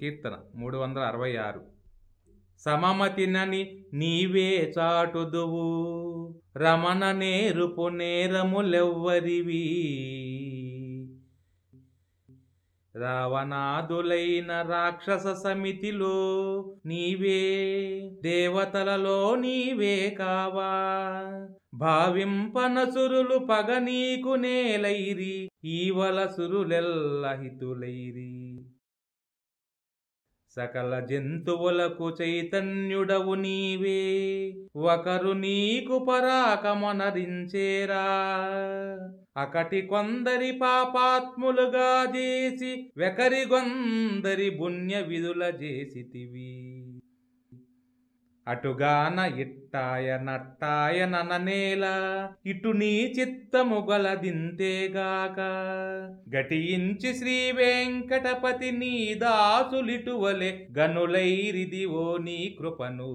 కీర్తన మూడు వందల అరవై ఆరు. సమమతినని నీవే చాటుదువు రమణ నేరుపు నేరములెవ్వరివి. రావణాదులైన రాక్షస సమితిలో నీవే దేవతలలో నీవే కావా. భావింపనసురులు పగ నీకు నేలైరి ఈవల సురులెల్ల హితులైరి. సకల జంతువులకు చైతన్యుడవు నీవే. ఒకరు నీకు పరాకమనరించేరా అకటి కొందరి పాపాత్ములుగా చేసి వెకరి కొందరి పుణ్య విధుల చేసితివి. అటుగాన ఇట్టాయ నట్టాయ నననేల ఇటు నీ చిత్తము గలదింతేగాక గటించి శ్రీ వెంకటపతి నీ దాసులిటువలె గనులైరిదివో నీ కృపను.